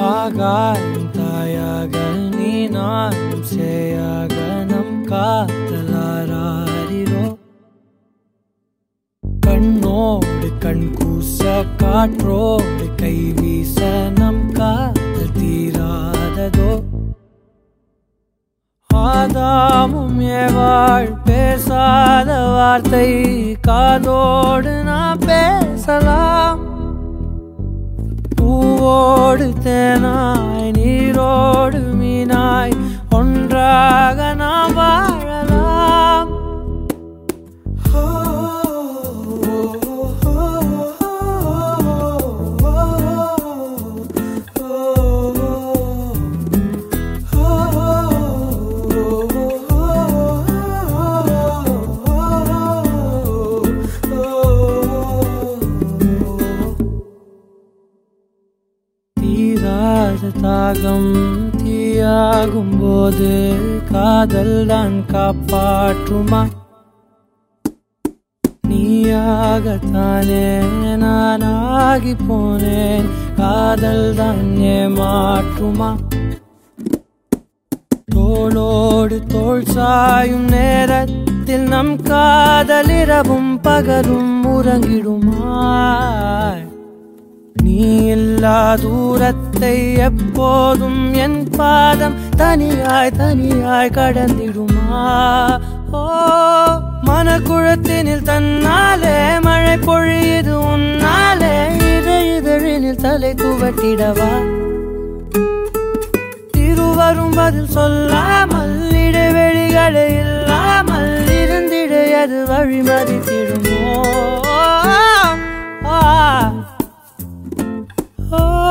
ஆகாயம் தாயாக நீ நானும் சேயாக நம் காத்தலாரோ கண்ணோடு கண் கூச காற்றோடு கை வீச நம் காதல் தீராததோ. ஆதாமும் ஏவாள் பேசாத வார்த்தை காதோடு நான் பேசலாம். பூவோடு தேனாய் நீரோடு தாகம் தீயாகும் போது காதல் தான் காப்பாற்றுமா? நீயாகத்தானே நானாகி போனேன். காதல் தான் ஏமாற்றுமா? தோளோடு தோல் சாயும் நேரத்தில் நம் காதலிரவும் பகலும் உறங்கிடுமா? நீ இல்லா தூரத்தை எப்போதும் என் பாதம் தனியாய் தனியாய் கடந்திடுமா? ஓ மனக்குழத்தினில் தன்னாலே மழை பொழியுது உன்னாலே இதழ் இதழினில் தலை துவட்டிடவா இருவரும் பதில் சொல்லாமல் இடைவெளிகளை இல்லாமல் இருந்திட அது வழிமதித்திடுமோ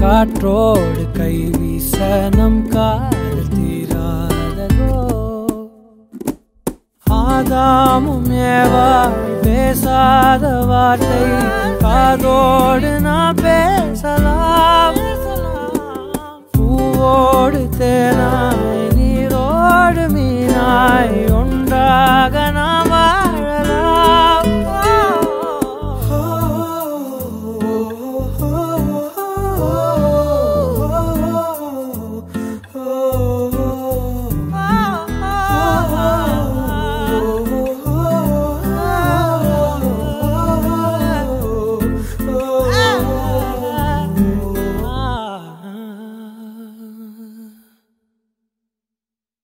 காற்றோடு கை வீச நம் காதல் தீராததோ? ஆதாமும் ஏவாள் பேசாத வார்த்தை காதோடு நான் பேசலாம்.